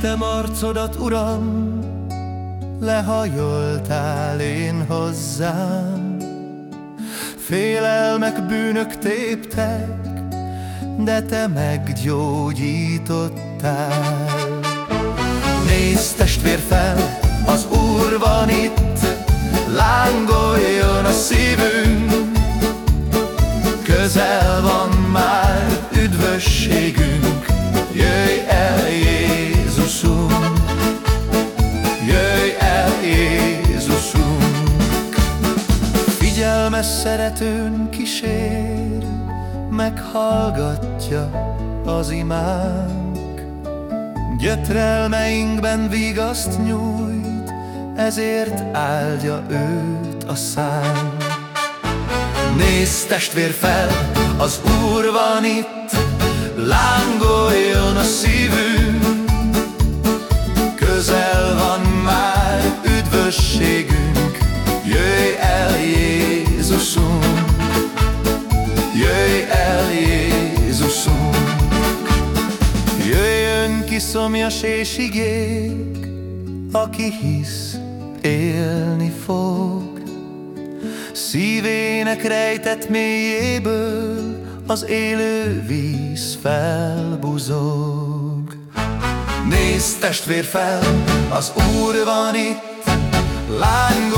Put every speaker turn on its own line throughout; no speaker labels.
Kerestem arcodat, Uram, lehajoltál én hozzám, Félelmek, bűnök téptek, de te meggyógyítottál. Nézd testvér fel, az Úr van itt, lángoljon a szívünk, Figyelmes szeretőn kísér, meghallgatja az imánk. Gyötrelmeinkben vigaszt nyújt, ezért áldja őt a szám. Nézd testvér fel, az Úr van itt, lángoljon a Jézusunk. Jöjj el Jézusunk Jöjjön ki szomjas és igék Aki hisz, élni fog Szívének rejtett mélyéből Az élő víz felbuzog Nézd testvér fel, az Úr van itt Lángoljon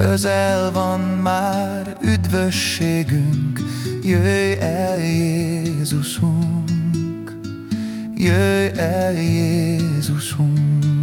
Közel van már üdvösségünk, jöjj el Jézusunk, jöjj el Jézusunk.